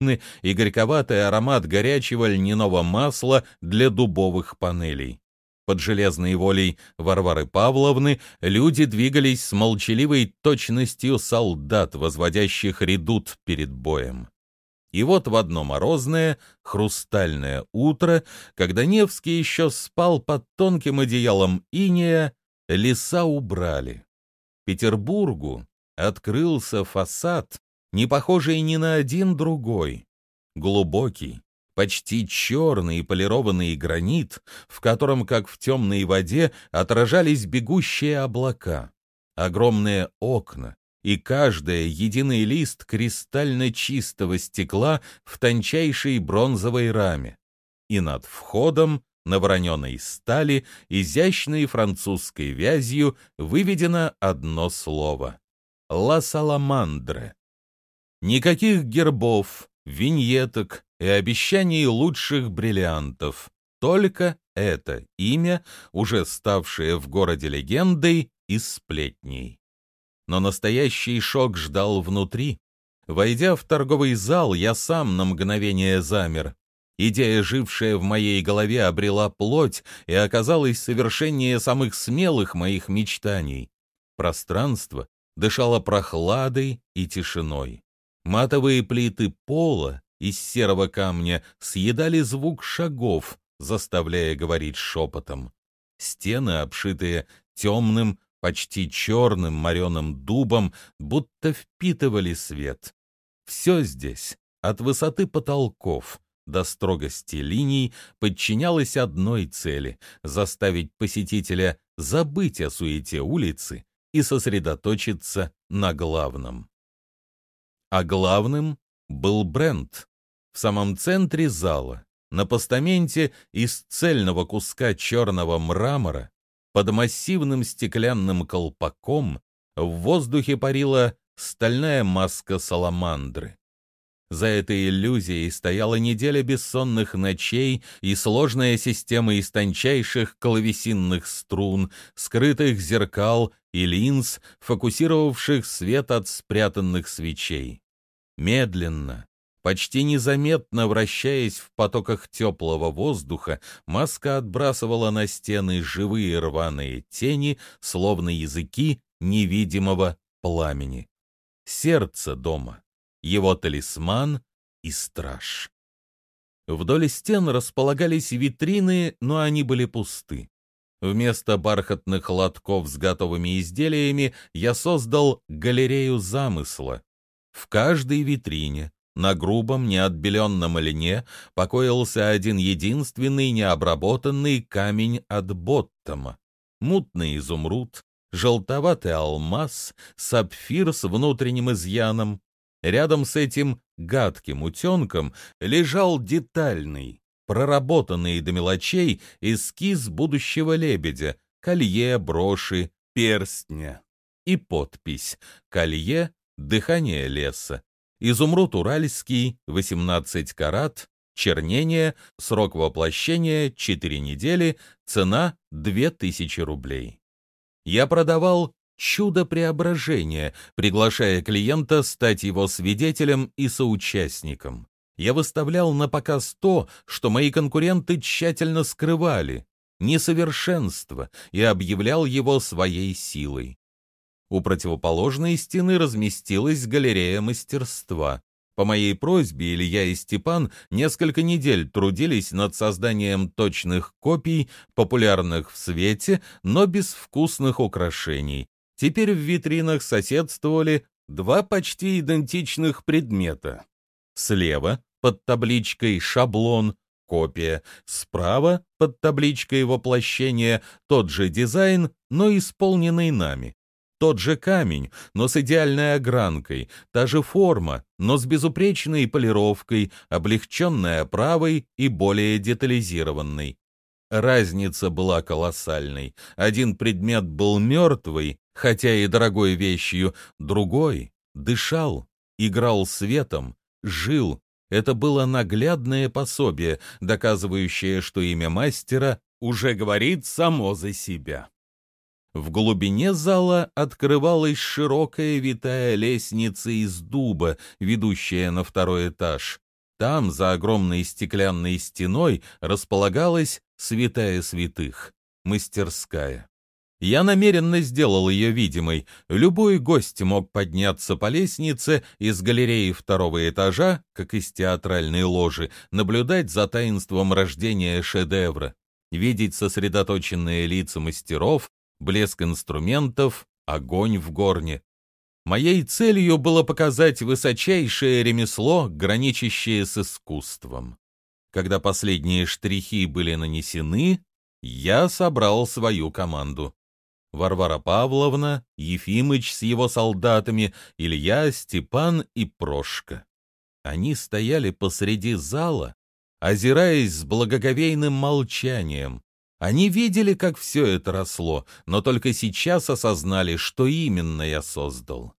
и горьковатый аромат горячего льняного масла для дубовых панелей. Под железной волей Варвары Павловны люди двигались с молчаливой точностью солдат, возводящих редут перед боем. И вот в одно морозное, хрустальное утро, когда Невский еще спал под тонким одеялом иния, леса убрали. Петербургу открылся фасад, не похожий ни на один другой. Глубокий, почти черный полированный гранит, в котором, как в темной воде, отражались бегущие облака. Огромные окна, и каждая единый лист кристально чистого стекла в тончайшей бронзовой раме. И над входом на вороненой стали изящной французской вязью выведено одно слово — «Ла Саламандре». Никаких гербов, виньеток и обещаний лучших бриллиантов. Только это имя, уже ставшее в городе легендой и сплетней. Но настоящий шок ждал внутри. Войдя в торговый зал, я сам на мгновение замер. Идея, жившая в моей голове, обрела плоть и оказалась совершеннее самых смелых моих мечтаний. Пространство дышало прохладой и тишиной. Матовые плиты пола из серого камня съедали звук шагов, заставляя говорить шепотом. Стены, обшитые темным, почти черным мореным дубом, будто впитывали свет. Все здесь, от высоты потолков до строгости линий, подчинялось одной цели — заставить посетителя забыть о суете улицы и сосредоточиться на главном. А главным был бренд. В самом центре зала, на постаменте из цельного куска черного мрамора, под массивным стеклянным колпаком, в воздухе парила стальная маска саламандры. За этой иллюзией стояла неделя бессонных ночей и сложная система из тончайших клавесинных струн, скрытых зеркал и линз, фокусировавших свет от спрятанных свечей. Медленно, почти незаметно вращаясь в потоках теплого воздуха, маска отбрасывала на стены живые рваные тени, словно языки невидимого пламени. Сердце дома его талисман и страж. Вдоль стен располагались витрины, но они были пусты. Вместо бархатных лотков с готовыми изделиями я создал галерею замысла. В каждой витрине на грубом, неотбеленном льне покоился один единственный необработанный камень от Боттома. Мутный изумруд, желтоватый алмаз, сапфир с внутренним изъяном, Рядом с этим гадким утенком лежал детальный, проработанный до мелочей эскиз будущего лебедя, колье, броши, перстня и подпись «Колье. Дыхание леса». Изумруд уральский, 18 карат, чернение, срок воплощения 4 недели, цена 2000 рублей. Я продавал чудо преображения, приглашая клиента стать его свидетелем и соучастником. Я выставлял на показ то, что мои конкуренты тщательно скрывали, несовершенство, и объявлял его своей силой. У противоположной стены разместилась галерея мастерства. По моей просьбе Илья и Степан несколько недель трудились над созданием точных копий, популярных в свете, но безвкусных украшений, Теперь в витринах соседствовали два почти идентичных предмета. Слева под табличкой «Шаблон» копия, справа под табличкой воплощения тот же дизайн, но исполненный нами. Тот же камень, но с идеальной огранкой, та же форма, но с безупречной полировкой, облегченной оправой и более детализированной. Разница была колоссальной. Один предмет был мертвый, хотя и дорогой вещью, другой дышал, играл светом, жил. Это было наглядное пособие, доказывающее, что имя мастера уже говорит само за себя. В глубине зала открывалась широкая витая лестница из дуба, ведущая на второй этаж. Там, за огромной стеклянной стеной, располагалась святая святых, мастерская. Я намеренно сделал ее видимой. Любой гость мог подняться по лестнице из галереи второго этажа, как из театральной ложи, наблюдать за таинством рождения шедевра, видеть сосредоточенные лица мастеров, блеск инструментов, огонь в горне. Моей целью было показать высочайшее ремесло, граничащее с искусством. Когда последние штрихи были нанесены, я собрал свою команду. Варвара Павловна, Ефимыч с его солдатами, Илья, Степан и Прошка. Они стояли посреди зала, озираясь с благоговейным молчанием. Они видели, как все это росло, но только сейчас осознали, что именно я создал.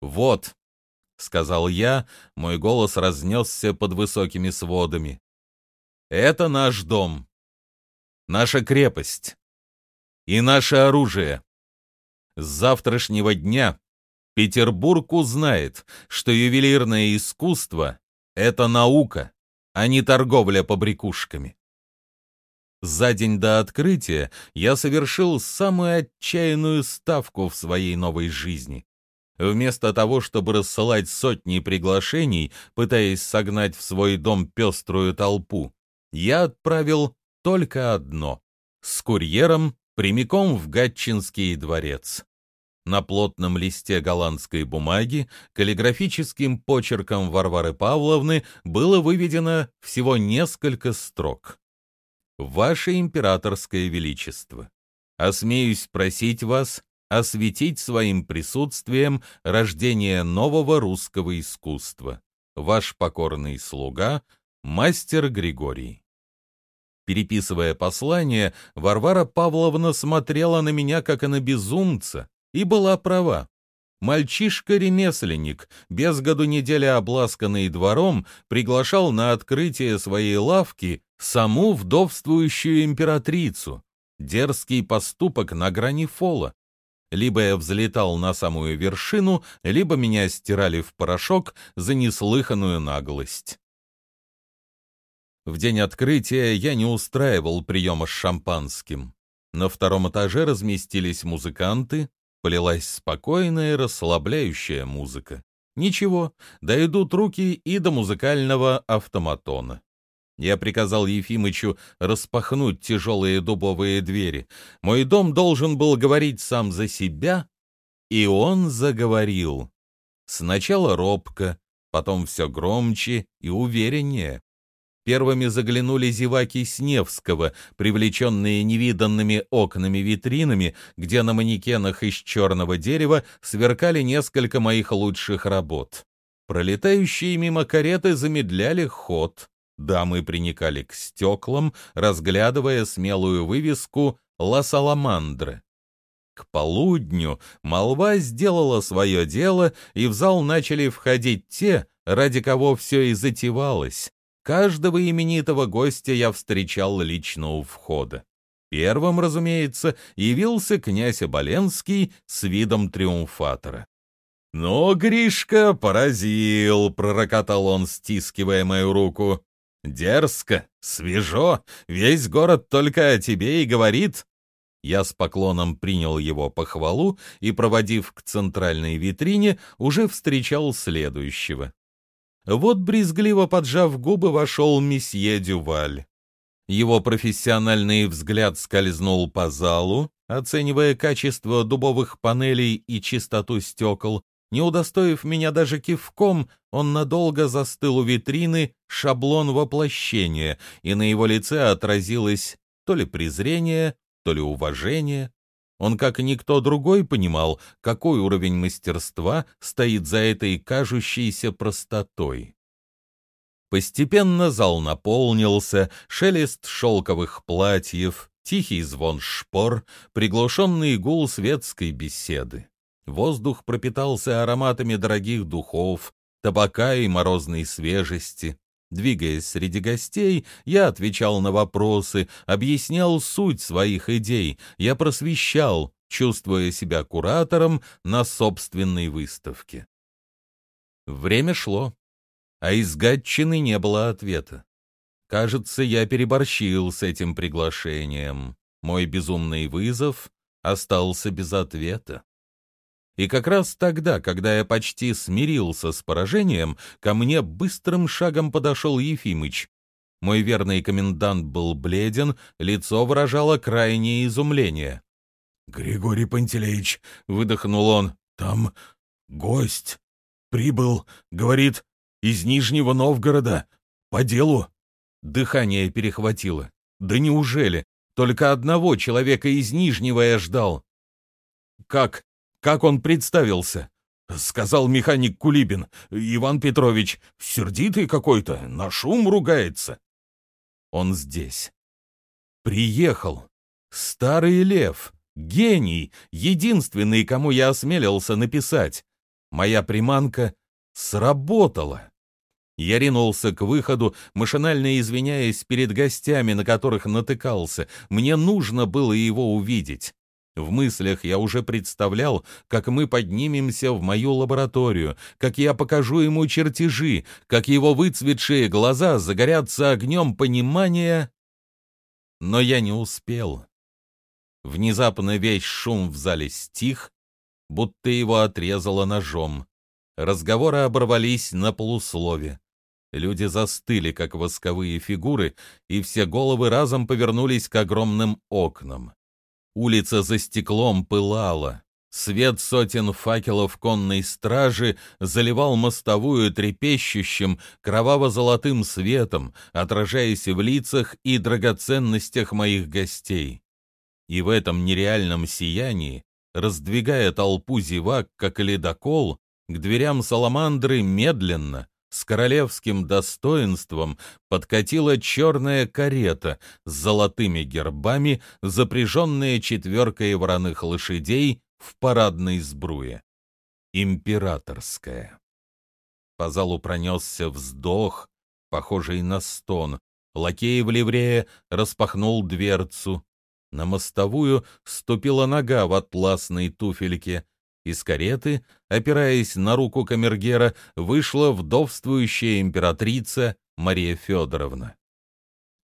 «Вот», — сказал я, мой голос разнесся под высокими сводами. «Это наш дом, наша крепость и наше оружие. С завтрашнего дня Петербург узнает, что ювелирное искусство — это наука, а не торговля побрякушками. За день до открытия я совершил самую отчаянную ставку в своей новой жизни. Вместо того, чтобы рассылать сотни приглашений, пытаясь согнать в свой дом пеструю толпу, я отправил только одно — с курьером прямиком в Гатчинский дворец. На плотном листе голландской бумаги каллиграфическим почерком Варвары Павловны было выведено всего несколько строк. «Ваше императорское величество, осмеюсь просить вас осветить своим присутствием рождение нового русского искусства. Ваш покорный слуга, мастер Григорий. Переписывая послание, Варвара Павловна смотрела на меня, как на безумца, и была права. Мальчишка-ремесленник, без году неделя обласканный двором, приглашал на открытие своей лавки саму вдовствующую императрицу. Дерзкий поступок на грани фола. Либо я взлетал на самую вершину, либо меня стирали в порошок за неслыханную наглость. В день открытия я не устраивал приема с шампанским. На втором этаже разместились музыканты, полилась спокойная, расслабляющая музыка. Ничего, дойдут руки и до музыкального автоматона. Я приказал Ефимычу распахнуть тяжелые дубовые двери. Мой дом должен был говорить сам за себя, и он заговорил. Сначала робко, потом все громче и увереннее. Первыми заглянули зеваки Сневского, привлеченные невиданными окнами-витринами, где на манекенах из черного дерева сверкали несколько моих лучших работ. Пролетающие мимо кареты замедляли ход, Дамы приникали к стеклам, разглядывая смелую вывеску «Ла Саламандре». К полудню молва сделала свое дело, и в зал начали входить те, ради кого все и затевалось. Каждого именитого гостя я встречал лично у входа. Первым, разумеется, явился князь Оболенский с видом триумфатора. «Ну, Гришка, поразил!» — пророкотал он, стискивая мою руку. Дерзко, свежо, весь город только о тебе и говорит. Я с поклоном принял его похвалу и, проводив к центральной витрине, уже встречал следующего. Вот, брезгливо поджав губы, вошел месье Дюваль. Его профессиональный взгляд скользнул по залу, оценивая качество дубовых панелей и чистоту стекол, не удостоив меня даже кивком, он надолго застыл у витрины шаблон воплощения, и на его лице отразилось то ли презрение, то ли уважение. Он, как и никто другой, понимал, какой уровень мастерства стоит за этой кажущейся простотой. Постепенно зал наполнился, шелест шелковых платьев, тихий звон шпор, приглушенный гул светской беседы. Воздух пропитался ароматами дорогих духов, табака и морозной свежести. Двигаясь среди гостей, я отвечал на вопросы, объяснял суть своих идей, я просвещал, чувствуя себя куратором на собственной выставке. Время шло. а из Гатчины не было ответа. Кажется, я переборщил с этим приглашением. Мой безумный вызов остался без ответа. И как раз тогда, когда я почти смирился с поражением, ко мне быстрым шагом подошел Ефимыч. Мой верный комендант был бледен, лицо выражало крайнее изумление. — Григорий Пантелеич, — выдохнул он, — там гость. Прибыл, говорит, из Нижнего Новгорода. По делу. Дыхание перехватило. Да неужели? Только одного человека из Нижнего я ждал. Как? Как он представился? Сказал механик Кулибин. Иван Петрович, сердитый какой-то, на шум ругается. Он здесь. Приехал. Старый лев. Гений. Единственный, кому я осмелился написать. Моя приманка сработала. Я ринулся к выходу, машинально извиняясь перед гостями, на которых натыкался. Мне нужно было его увидеть. В мыслях я уже представлял, как мы поднимемся в мою лабораторию, как я покажу ему чертежи, как его выцветшие глаза загорятся огнем понимания. Но я не успел. Внезапно весь шум в зале стих, будто его отрезало ножом. Разговоры оборвались на полуслове. Люди застыли, как восковые фигуры, и все головы разом повернулись к огромным окнам. Улица за стеклом пылала. Свет сотен факелов конной стражи заливал мостовую трепещущим, кроваво-золотым светом, отражаясь в лицах и драгоценностях моих гостей. И в этом нереальном сиянии, раздвигая толпу зевак, как ледокол, к дверям саламандры медленно, с королевским достоинством подкатила черная карета с золотыми гербами, запряженная четверкой вороных лошадей в парадной сбруе. Императорская. По залу пронесся вздох, похожий на стон. Лакей в ливрее распахнул дверцу. На мостовую ступила нога в атласной туфельке — из кареты, опираясь на руку камергера, вышла вдовствующая императрица Мария Федоровна.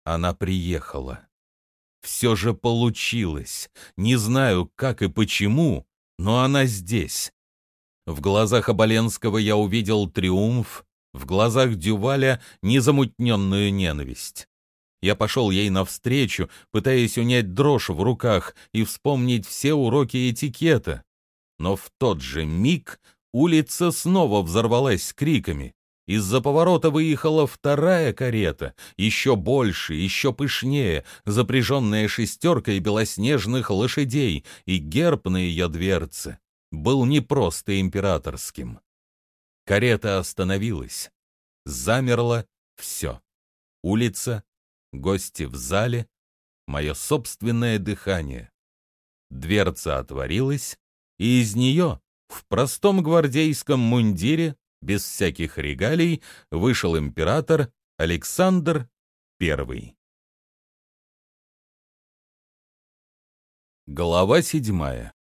Она приехала. Все же получилось. Не знаю, как и почему, но она здесь. В глазах Оболенского я увидел триумф, в глазах Дюваля незамутненную ненависть. Я пошел ей навстречу, пытаясь унять дрожь в руках и вспомнить все уроки этикета, но в тот же миг улица снова взорвалась криками. Из-за поворота выехала вторая карета, еще больше, еще пышнее, запряженная шестеркой белоснежных лошадей, и герб на ее дверце был не просто императорским. Карета остановилась. Замерло все. Улица, гости в зале, мое собственное дыхание. Дверца отворилась, и из нее в простом гвардейском мундире, без всяких регалий, вышел император Александр I. Глава седьмая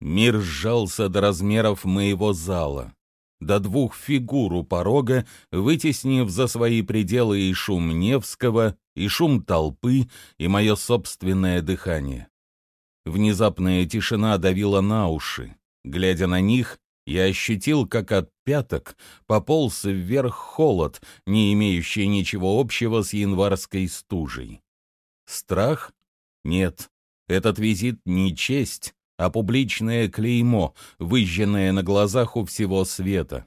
Мир сжался до размеров моего зала, до двух фигур у порога, вытеснив за свои пределы и шум Невского, и шум толпы, и мое собственное дыхание. Внезапная тишина давила на уши. Глядя на них, я ощутил, как от пяток пополз вверх холод, не имеющий ничего общего с январской стужей. Страх? Нет. Этот визит не честь, а публичное клеймо, выжженное на глазах у всего света.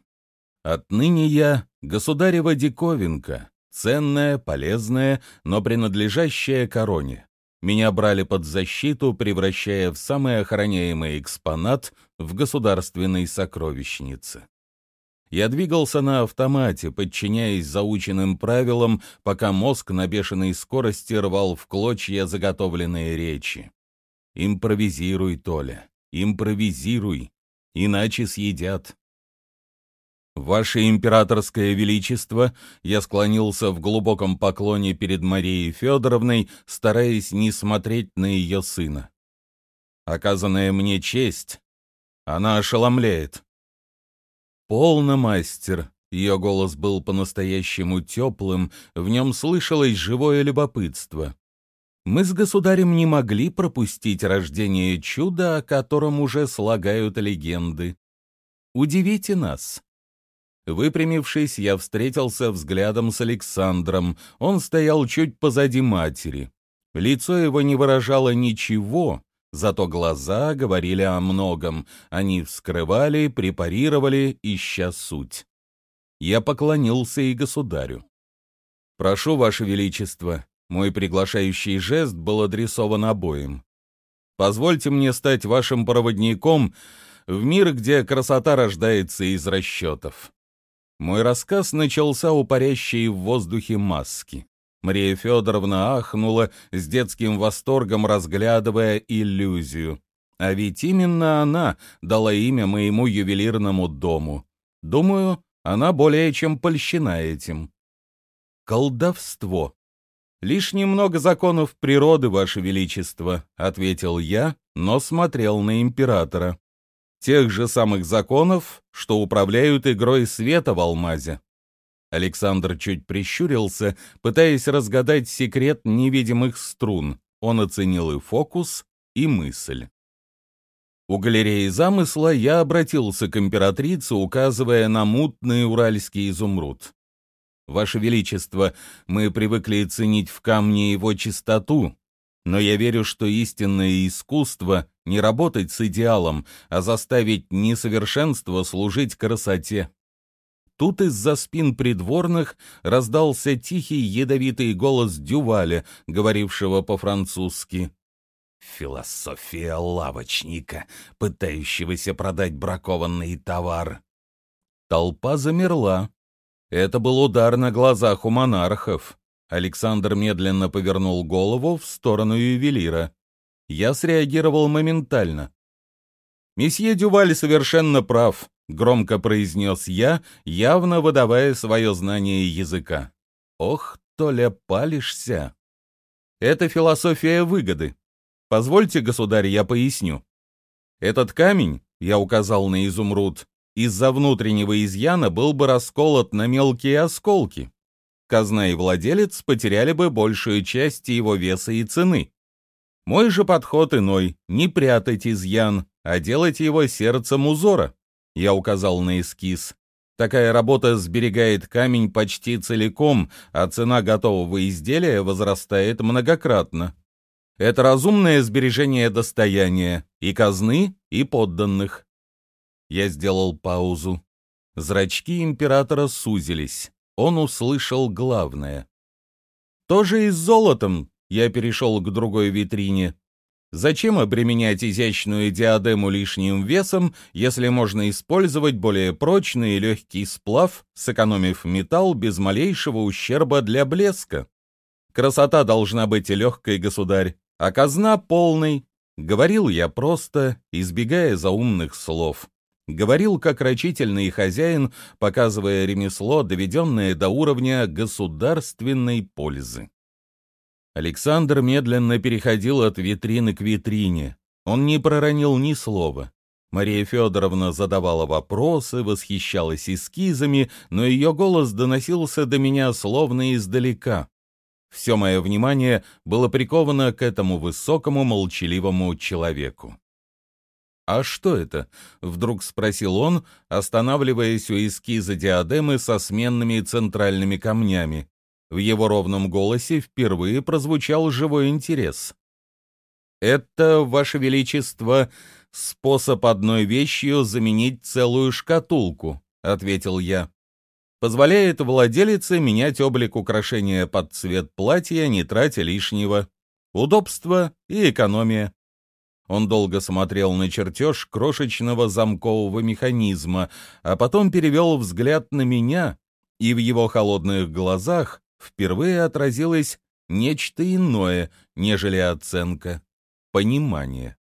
Отныне я — государева диковинка, ценная, полезная, но принадлежащая короне. Меня брали под защиту, превращая в самый охраняемый экспонат в государственной сокровищнице. Я двигался на автомате, подчиняясь заученным правилам, пока мозг на бешеной скорости рвал в клочья заготовленные речи. «Импровизируй, Толя, импровизируй, иначе съедят». «Ваше императорское величество», я склонился в глубоком поклоне перед Марией Федоровной, стараясь не смотреть на ее сына. Оказанная мне честь, она ошеломляет. «Полно, мастер», Ее голос был по-настоящему теплым, в нем слышалось живое любопытство. Мы с государем не могли пропустить рождение чуда, о котором уже слагают легенды. Удивите нас. Выпрямившись, я встретился взглядом с Александром. Он стоял чуть позади матери. Лицо его не выражало ничего, зато глаза говорили о многом. Они вскрывали, препарировали, ища суть. Я поклонился и государю. «Прошу, Ваше Величество», мой приглашающий жест был адресован обоим. «Позвольте мне стать вашим проводником в мир, где красота рождается из расчетов». Мой рассказ начался у парящей в воздухе маски. Мария Федоровна ахнула, с детским восторгом разглядывая иллюзию. А ведь именно она дала имя моему ювелирному дому. Думаю, она более чем польщена этим. Колдовство. «Лишь немного законов природы, Ваше Величество», — ответил я, но смотрел на императора. «Тех же самых законов, что управляют игрой света в алмазе». Александр чуть прищурился, пытаясь разгадать секрет невидимых струн. Он оценил и фокус, и мысль. У галереи замысла я обратился к императрице, указывая на мутный уральский изумруд. Ваше Величество, мы привыкли ценить в камне его чистоту, но я верю, что истинное искусство — не работать с идеалом, а заставить несовершенство служить красоте. Тут из-за спин придворных раздался тихий ядовитый голос Дюваля, говорившего по-французски. «Философия лавочника, пытающегося продать бракованный товар». Толпа замерла. Это был удар на глазах у монархов. Александр медленно повернул голову в сторону ювелира. Я среагировал моментально. «Месье Дюваль совершенно прав», — громко произнес я, явно выдавая свое знание языка. «Ох, Толя, палишься!» «Это философия выгоды. Позвольте, государь, я поясню. Этот камень, — я указал на изумруд, из-за внутреннего изъяна был бы расколот на мелкие осколки. Казна и владелец потеряли бы большую часть его веса и цены. Мой же подход иной — не прятать изъян, а делать его сердцем узора. Я указал на эскиз. Такая работа сберегает камень почти целиком, а цена готового изделия возрастает многократно. Это разумное сбережение достояния и казны, и подданных. Я сделал паузу. Зрачки императора сузились. Он услышал главное. «Тоже и с золотом», — я перешел к другой витрине. «Зачем обременять изящную диадему лишним весом, если можно использовать более прочный и легкий сплав, сэкономив металл без малейшего ущерба для блеска? Красота должна быть легкой, государь, а казна полной». Говорил я просто, избегая заумных слов. Говорил как рачительный хозяин, показывая ремесло, доведенное до уровня государственной пользы. Александр медленно переходил от витрины к витрине. Он не проронил ни слова. Мария Федоровна задавала вопросы, восхищалась эскизами, но ее голос доносился до меня словно издалека. Все мое внимание было приковано к этому высокому молчаливому человеку. «А что это?» — вдруг спросил он, останавливаясь у эскиза диадемы со сменными центральными камнями. В его ровном голосе впервые прозвучал живой интерес. «Это, Ваше Величество, способ одной вещью заменить целую шкатулку», — ответил я. «Позволяет владелице менять облик украшения под цвет платья, не тратя лишнего. Удобство и экономия. Он долго смотрел на чертеж крошечного замкового механизма, а потом перевел взгляд на меня, и в его холодных глазах впервые отразилось нечто иное, нежели оценка, понимание.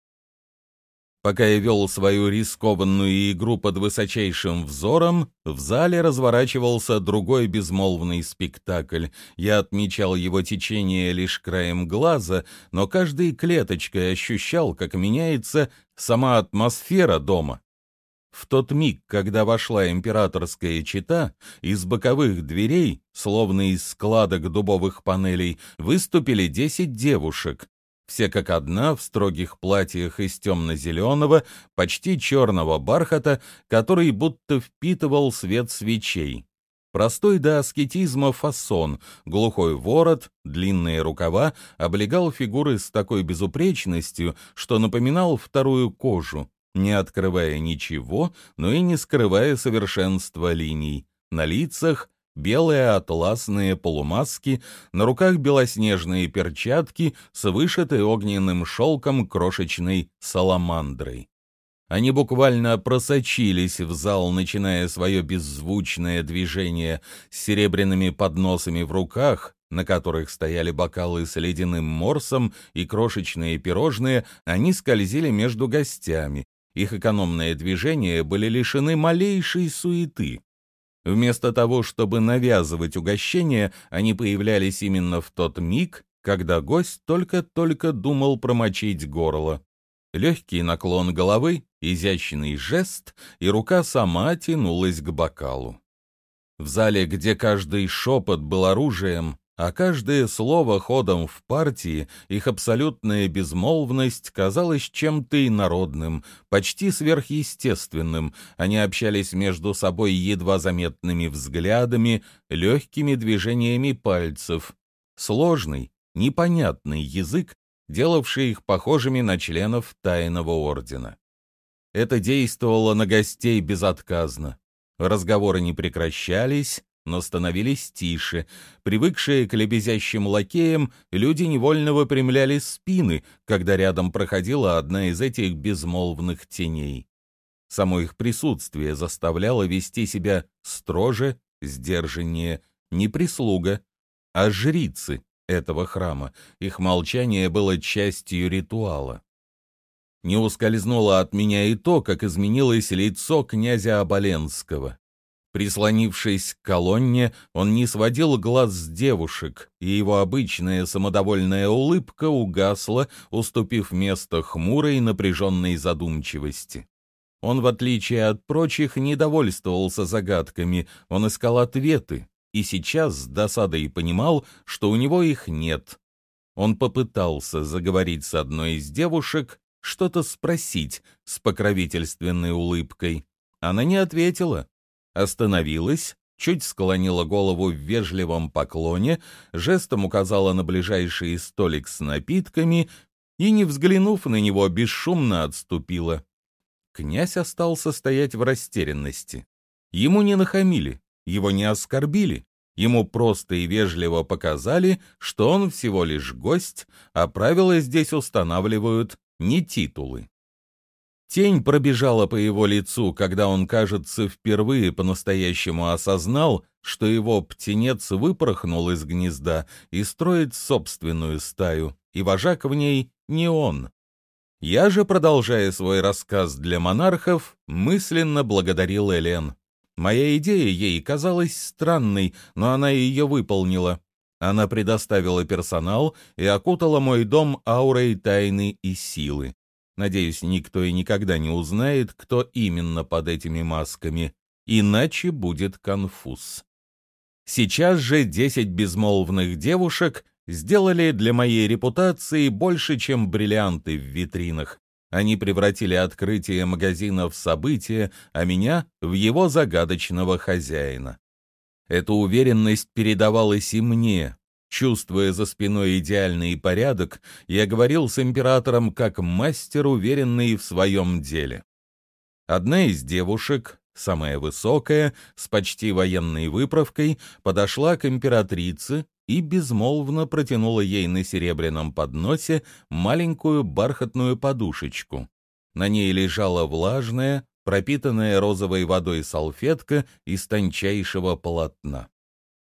Пока я вел свою рискованную игру под высочайшим взором, в зале разворачивался другой безмолвный спектакль. Я отмечал его течение лишь краем глаза, но каждой клеточкой ощущал, как меняется сама атмосфера дома. В тот миг, когда вошла императорская чета, из боковых дверей, словно из складок дубовых панелей, выступили десять девушек, все как одна в строгих платьях из темно-зеленого, почти черного бархата, который будто впитывал свет свечей. Простой до аскетизма фасон, глухой ворот, длинные рукава облегал фигуры с такой безупречностью, что напоминал вторую кожу не открывая ничего, но и не скрывая совершенства линий. На лицах белые атласные полумаски, на руках белоснежные перчатки с вышитой огненным шелком крошечной саламандрой. Они буквально просочились в зал, начиная свое беззвучное движение с серебряными подносами в руках, на которых стояли бокалы с ледяным морсом и крошечные пирожные, они скользили между гостями, их экономные движения были лишены малейшей суеты. Вместо того, чтобы навязывать угощение, они появлялись именно в тот миг, когда гость только-только думал промочить горло. Легкий наклон головы, изящный жест, и рука сама тянулась к бокалу. В зале, где каждый шепот был оружием, а каждое слово ходом в партии, их абсолютная безмолвность казалась чем-то инородным, почти сверхъестественным. Они общались между собой едва заметными взглядами, легкими движениями пальцев. Сложный, непонятный язык, делавший их похожими на членов тайного ордена. Это действовало на гостей безотказно. Разговоры не прекращались, но становились тише. Привыкшие к лебезящим лакеям, люди невольно выпрямляли спины, когда рядом проходила одна из этих безмолвных теней. Само их присутствие заставляло вести себя строже, сдержаннее, не прислуга, а жрицы этого храма. Их молчание было частью ритуала. Не ускользнуло от меня и то, как изменилось лицо князя Оболенского. Прислонившись к колонне, он не сводил глаз с девушек, и его обычная самодовольная улыбка угасла, уступив место хмурой напряженной задумчивости. Он, в отличие от прочих, не довольствовался загадками, он искал ответы, и сейчас с досадой понимал, что у него их нет. Он попытался заговорить с одной из девушек, что-то спросить с покровительственной улыбкой. Она не ответила остановилась, чуть склонила голову в вежливом поклоне, жестом указала на ближайший столик с напитками и, не взглянув на него, бесшумно отступила. Князь остался стоять в растерянности. Ему не нахамили, его не оскорбили, ему просто и вежливо показали, что он всего лишь гость, а правила здесь устанавливают не титулы. Тень пробежала по его лицу, когда он, кажется, впервые по-настоящему осознал, что его птенец выпорхнул из гнезда и строит собственную стаю, и вожак в ней не он. Я же, продолжая свой рассказ для монархов, мысленно благодарил Элен. Моя идея ей казалась странной, но она ее выполнила. Она предоставила персонал и окутала мой дом аурой тайны и силы. Надеюсь, никто и никогда не узнает, кто именно под этими масками, иначе будет конфуз. Сейчас же десять безмолвных девушек сделали для моей репутации больше, чем бриллианты в витринах. Они превратили открытие магазина в событие, а меня — в его загадочного хозяина. Эта уверенность передавалась и мне, Чувствуя за спиной идеальный порядок, я говорил с императором как мастер, уверенный в своем деле. Одна из девушек, самая высокая, с почти военной выправкой, подошла к императрице и безмолвно протянула ей на серебряном подносе маленькую бархатную подушечку. На ней лежала влажная, пропитанная розовой водой салфетка из тончайшего полотна.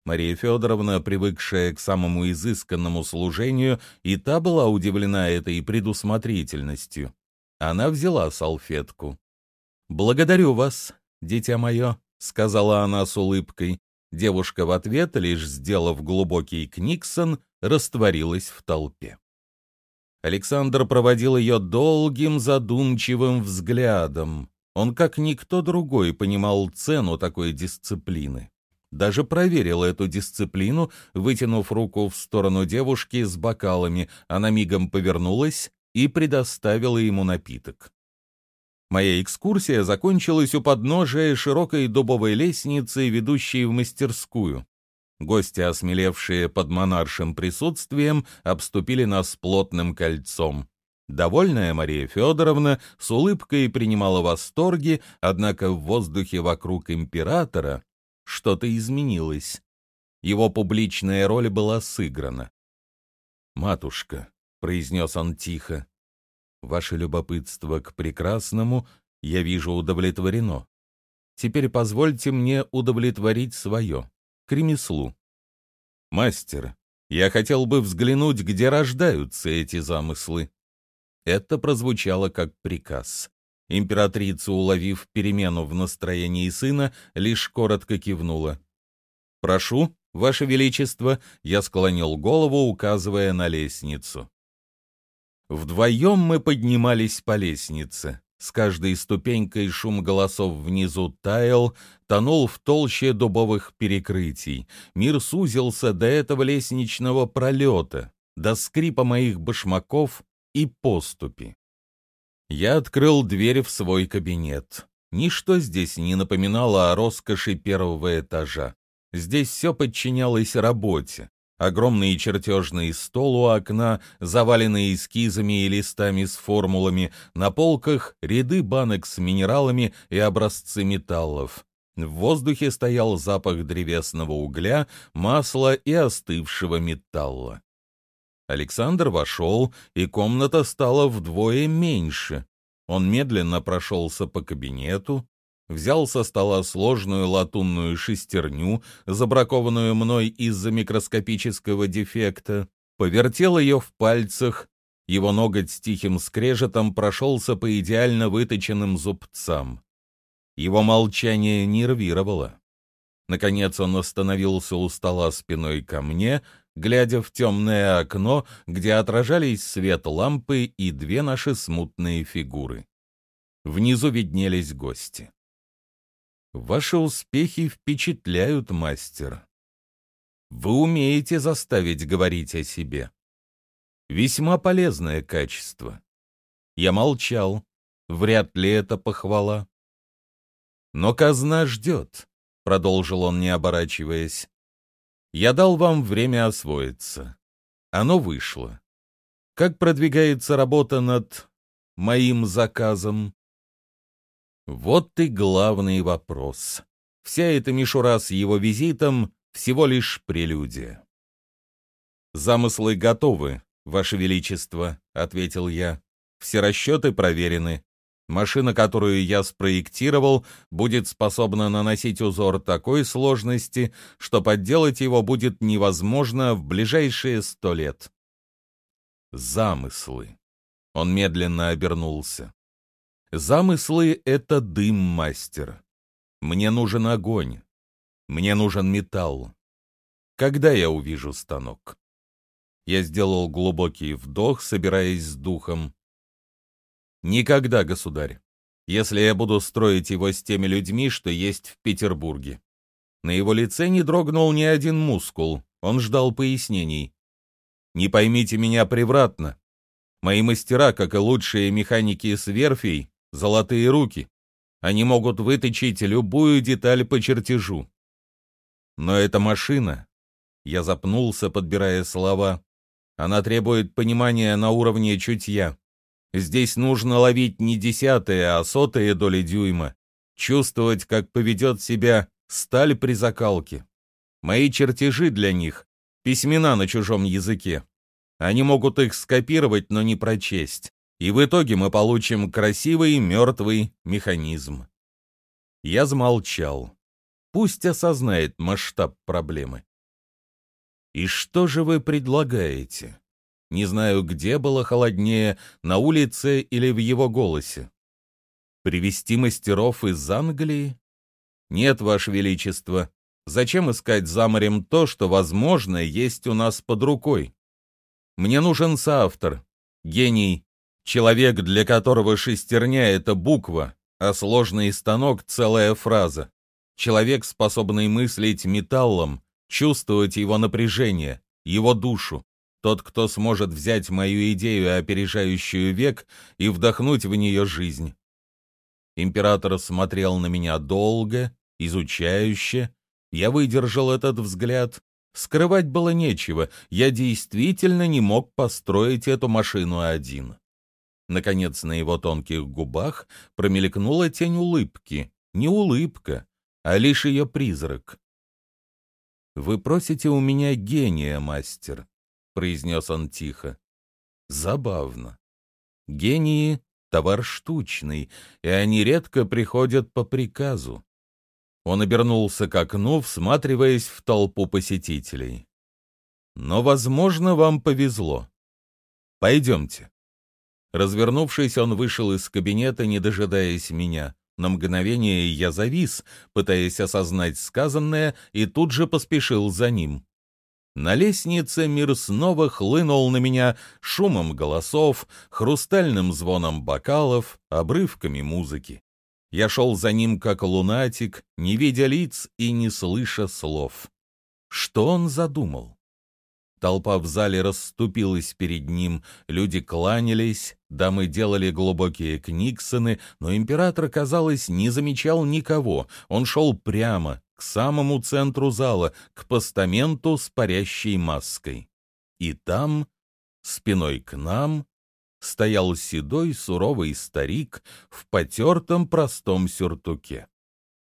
Мария Федоровна, привыкшая к самому изысканному служению, и та была удивлена этой предусмотрительностью. Она взяла салфетку. «Благодарю вас, дитя мое», — сказала она с улыбкой. Девушка в ответ, лишь сделав глубокий книксон, растворилась в толпе. Александр проводил ее долгим задумчивым взглядом. Он, как никто другой, понимал цену такой дисциплины. Даже проверил эту дисциплину, вытянув руку в сторону девушки с бокалами, она мигом повернулась и предоставила ему напиток. Моя экскурсия закончилась у подножия широкой дубовой лестницы, ведущей в мастерскую. Гости, осмелевшие под монаршим присутствием, обступили нас плотным кольцом. Довольная Мария Федоровна с улыбкой принимала восторги, однако в воздухе вокруг императора что-то изменилось. Его публичная роль была сыграна. «Матушка», — произнес он тихо, — «ваше любопытство к прекрасному я вижу удовлетворено. Теперь позвольте мне удовлетворить свое, к ремеслу. Мастер, я хотел бы взглянуть, где рождаются эти замыслы». Это прозвучало как приказ. Императрица, уловив перемену в настроении сына, лишь коротко кивнула. «Прошу, Ваше Величество», — я склонил голову, указывая на лестницу. Вдвоем мы поднимались по лестнице. С каждой ступенькой шум голосов внизу таял, тонул в толще дубовых перекрытий. Мир сузился до этого лестничного пролета, до скрипа моих башмаков и поступи. Я открыл дверь в свой кабинет. Ничто здесь не напоминало о роскоши первого этажа. Здесь все подчинялось работе. Огромный чертежный стол у окна, заваленный эскизами и листами с формулами, на полках ряды банок с минералами и образцы металлов. В воздухе стоял запах древесного угля, масла и остывшего металла. Александр вошел, и комната стала вдвое меньше. Он медленно прошелся по кабинету, взял со стола сложную латунную шестерню, забракованную мной из-за микроскопического дефекта, повертел ее в пальцах, его ноготь с тихим скрежетом прошелся по идеально выточенным зубцам. Его молчание нервировало. Наконец он остановился у стола спиной ко мне, глядя в темное окно, где отражались свет лампы и две наши смутные фигуры. Внизу виднелись гости. Ваши успехи впечатляют, мастер. Вы умеете заставить говорить о себе. Весьма полезное качество. Я молчал. Вряд ли это похвала. Но казна ждет, — продолжил он, не оборачиваясь. Я дал вам время освоиться. Оно вышло. Как продвигается работа над моим заказом? Вот и главный вопрос. Вся эта мишура с его визитом — всего лишь прелюдия. «Замыслы готовы, Ваше Величество», — ответил я. «Все расчеты проверены. Машина, которую я спроектировал, будет способна наносить узор такой сложности, что подделать его будет невозможно в ближайшие сто лет. Замыслы. Он медленно обернулся. Замыслы — это дым, мастер. Мне нужен огонь. Мне нужен металл. Когда я увижу станок? Я сделал глубокий вдох, собираясь с духом. Никогда, государь. Если я буду строить его с теми людьми, что есть в Петербурге. На его лице не дрогнул ни один мускул. Он ждал пояснений. Не поймите меня превратно. Мои мастера, как и лучшие механики с верфей, золотые руки. Они могут выточить любую деталь по чертежу. Но эта машина... Я запнулся, подбирая слова. Она требует понимания на уровне чутья. Здесь нужно ловить не десятые, а сотые доли дюйма, чувствовать, как поведет себя сталь при закалке. Мои чертежи для них — письмена на чужом языке. Они могут их скопировать, но не прочесть. И в итоге мы получим красивый мертвый механизм. Я замолчал. Пусть осознает масштаб проблемы. «И что же вы предлагаете?» Не знаю, где было холоднее, на улице или в его голосе. Привести мастеров из Англии? Нет, Ваше Величество. Зачем искать за морем то, что, возможно, есть у нас под рукой? Мне нужен соавтор, гений, человек, для которого шестерня — это буква, а сложный станок — целая фраза. Человек, способный мыслить металлом, чувствовать его напряжение, его душу. Тот, кто сможет взять мою идею, опережающую век, и вдохнуть в нее жизнь. Император смотрел на меня долго, изучающе. Я выдержал этот взгляд. Скрывать было нечего, я действительно не мог построить эту машину один. Наконец, на его тонких губах промелькнула тень улыбки. Не улыбка, а лишь ее призрак. «Вы просите у меня гения, мастер», — произнес он тихо. «Забавно. Гении — товар штучный, и они редко приходят по приказу». Он обернулся к окну, всматриваясь в толпу посетителей. «Но, возможно, вам повезло. Пойдемте». Развернувшись, он вышел из кабинета, не дожидаясь меня. На мгновение я завис, пытаясь осознать сказанное, и тут же поспешил за ним. На лестнице мир снова хлынул на меня шумом голосов, хрустальным звоном бокалов, обрывками музыки. Я шел за ним как лунатик, не видя лиц и не слыша слов. Что он задумал? Толпа в зале расступилась перед ним, люди кланялись, дамы делали глубокие книксоны, но император, казалось, не замечал никого. Он шел прямо, к самому центру зала, к постаменту с парящей маской. И там, спиной к нам, стоял седой суровый старик в потертом простом сюртуке.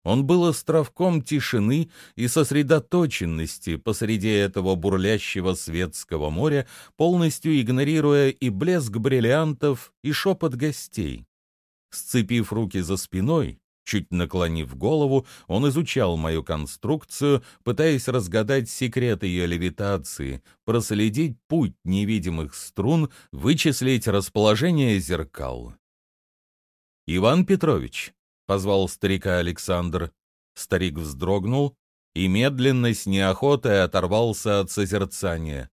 Он был островком тишины и сосредоточенности посреди этого бурлящего светского моря, полностью игнорируя и блеск бриллиантов, и шепот гостей. Сцепив руки за спиной, чуть наклонив голову, он изучал мою конструкцию, пытаясь разгадать секрет ее левитации, проследить путь невидимых струн, вычислить расположение зеркал. «Иван Петрович», — позвал старика Александр. Старик вздрогнул и медленно с неохотой оторвался от созерцания.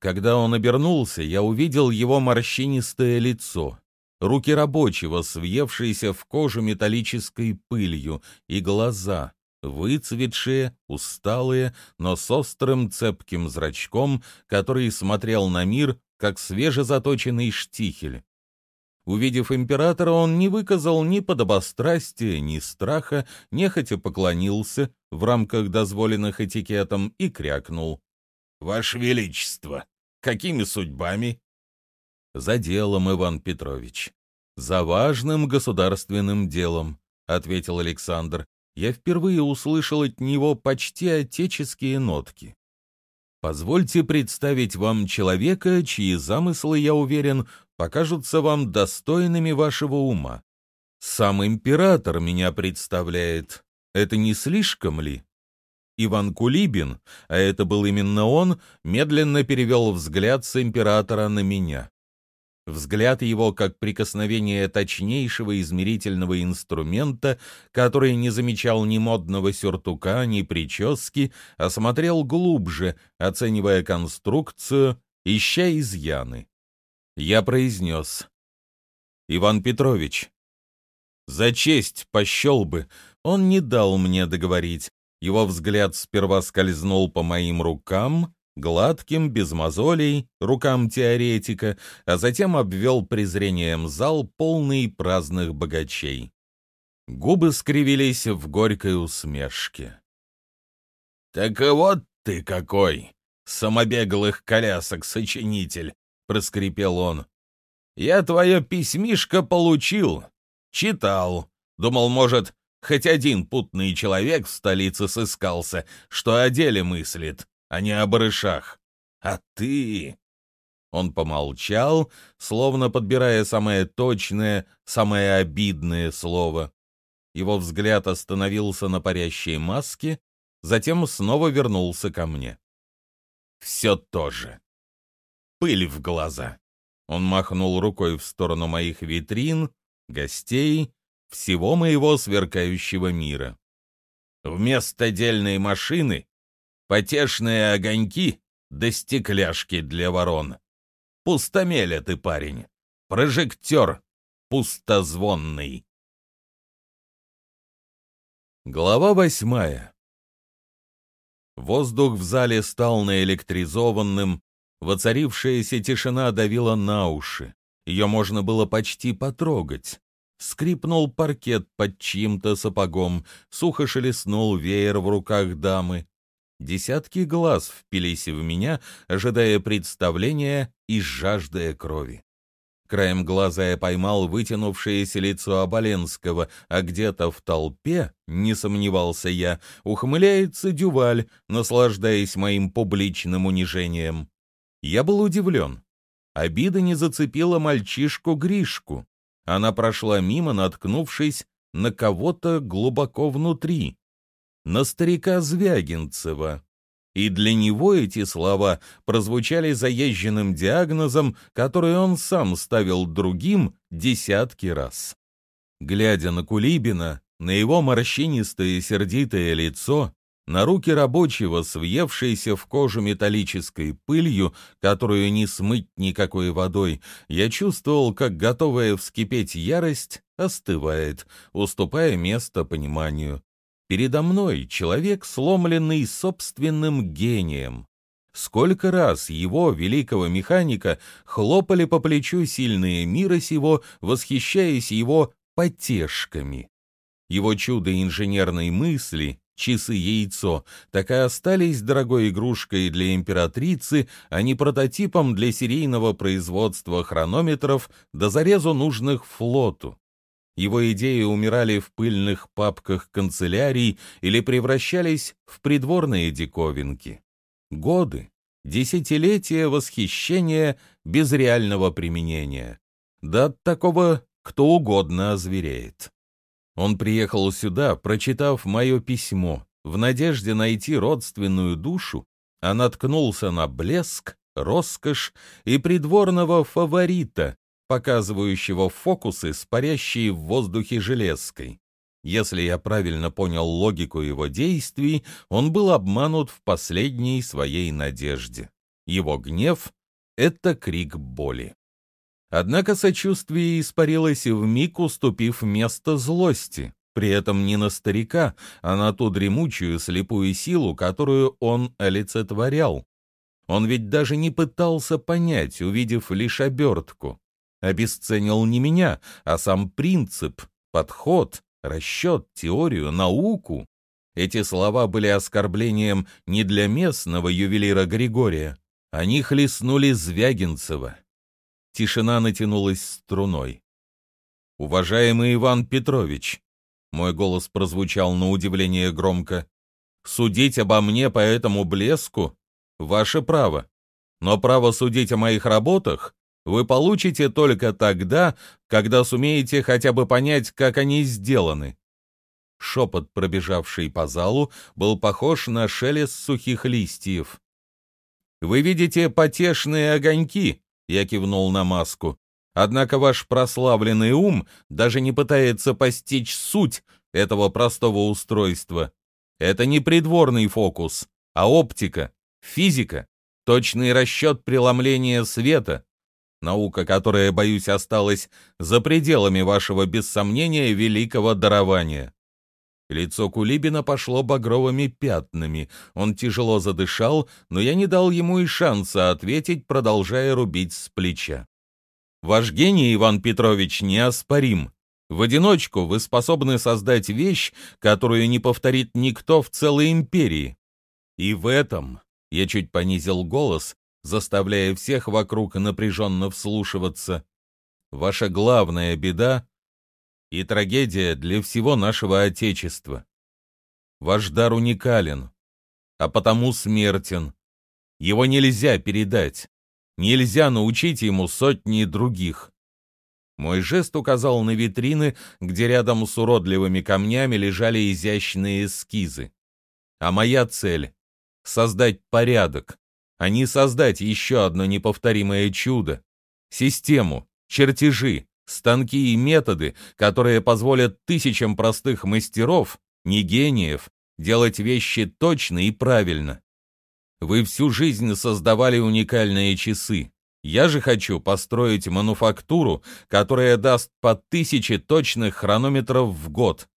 Когда он обернулся, я увидел его морщинистое лицо, руки рабочего, свъевшиеся в кожу металлической пылью, и глаза, выцветшие, усталые, но с острым цепким зрачком, который смотрел на мир, как свежезаточенный штихель. Увидев императора, он не выказал ни подобострастия, ни страха, нехотя поклонился в рамках дозволенных этикетом и крякнул. — Ваше Величество, какими судьбами? — За делом, Иван Петрович. За важным государственным делом, — ответил Александр. Я впервые услышал от него почти отеческие нотки. Позвольте представить вам человека, чьи замыслы, я уверен, покажутся вам достойными вашего ума. Сам император меня представляет. Это не слишком ли? Иван Кулибин, а это был именно он, медленно перевел взгляд с императора на меня. Взгляд его, как прикосновение точнейшего измерительного инструмента, который не замечал ни модного сюртука, ни прически, а смотрел глубже, оценивая конструкцию, ища изъяны. Я произнес. «Иван Петрович, за честь пощел бы». Он не дал мне договорить. Его взгляд сперва скользнул по моим рукам, гладким, без мозолей, рукам теоретика, а затем обвел презрением зал, полный праздных богачей. Губы скривились в горькой усмешке. «Так вот ты какой, самобеглых колясок сочинитель!» проскрипел он. «Я твое письмишко получил, читал. Думал, может, хоть один путный человек в столице сыскался, что о деле мыслит, а не о барышах. А ты...» Он помолчал, словно подбирая самое точное, самое обидное слово. Его взгляд остановился на парящей маске, затем снова вернулся ко мне. «Все то же пыль в глаза. Он махнул рукой в сторону моих витрин, гостей, всего моего сверкающего мира. Вместо дельной машины — потешные огоньки да стекляшки для ворон. Пустомеля ты, парень, прожектор пустозвонный. Глава восьмая. Воздух в зале стал наэлектризованным, воцарившаяся тишина давила на уши. Ее можно было почти потрогать. Скрипнул паркет под чьим-то сапогом, сухо шелестнул веер в руках дамы. Десятки глаз впились в меня, ожидая представления и жаждая крови. Краем глаза я поймал вытянувшееся лицо Оболенского, а где-то в толпе, не сомневался я, ухмыляется Дюваль, наслаждаясь моим публичным унижением. Я был удивлен. Обида не зацепила мальчишку Гришку. Она прошла мимо, наткнувшись на кого-то глубоко внутри. На старика Звягинцева и для него эти слова прозвучали заезженным диагнозом, который он сам ставил другим десятки раз. Глядя на Кулибина, на его морщинистое сердитое лицо, на руки рабочего, свъевшиеся в кожу металлической пылью, которую не смыть никакой водой, я чувствовал, как готовая вскипеть ярость остывает, уступая место пониманию. Передо мной человек, сломленный собственным гением. Сколько раз его, великого механика, хлопали по плечу сильные мира сего, восхищаясь его потешками. Его чудо инженерной мысли, часы-яйцо, так и остались дорогой игрушкой для императрицы, а не прототипом для серийного производства хронометров до зарезу нужных флоту. Его идеи умирали в пыльных папках канцелярий или превращались в придворные диковинки. Годы, десятилетия восхищения без реального применения. Да от такого кто угодно озвереет. Он приехал сюда, прочитав мое письмо, в надежде найти родственную душу, а наткнулся на блеск, роскошь и придворного фаворита, показывающего фокусы с парящей в воздухе железкой. Если я правильно понял логику его действий, он был обманут в последней своей надежде. Его гнев — это крик боли. Однако сочувствие испарилось вмиг, уступив место злости, при этом не на старика, а на ту дремучую слепую силу, которую он олицетворял. Он ведь даже не пытался понять, увидев лишь обертку обесценил не меня, а сам принцип, подход, расчет, теорию, науку. Эти слова были оскорблением не для местного ювелира Григория. Они хлестнули Звягинцева. Тишина натянулась струной. «Уважаемый Иван Петрович», — мой голос прозвучал на удивление громко, «судить обо мне по этому блеску — ваше право, но право судить о моих работах вы получите только тогда, когда сумеете хотя бы понять, как они сделаны. Шепот, пробежавший по залу, был похож на шелест сухих листьев. «Вы видите потешные огоньки», — я кивнул на маску. «Однако ваш прославленный ум даже не пытается постичь суть этого простого устройства. Это не придворный фокус, а оптика, физика, точный расчет преломления света, наука, которая, боюсь, осталась за пределами вашего, без сомнения, великого дарования». Лицо Кулибина пошло багровыми пятнами. Он тяжело задышал, но я не дал ему и шанса ответить, продолжая рубить с плеча. «Ваш гений, Иван Петрович, неоспорим. В одиночку вы способны создать вещь, которую не повторит никто в целой империи. И в этом, я чуть понизил голос, заставляя всех вокруг напряженно вслушиваться. Ваша главная беда и трагедия для всего нашего Отечества. Ваш дар уникален, а потому смертен. Его нельзя передать. Нельзя научить ему сотни других. Мой жест указал на витрины, где рядом с уродливыми камнями лежали изящные эскизы. А моя цель — создать порядок, а не создать еще одно неповторимое чудо. Систему, чертежи, станки и методы, которые позволят тысячам простых мастеров, не гениев, делать вещи точно и правильно. Вы всю жизнь создавали уникальные часы. Я же хочу построить мануфактуру, которая даст по тысяче точных хронометров в год.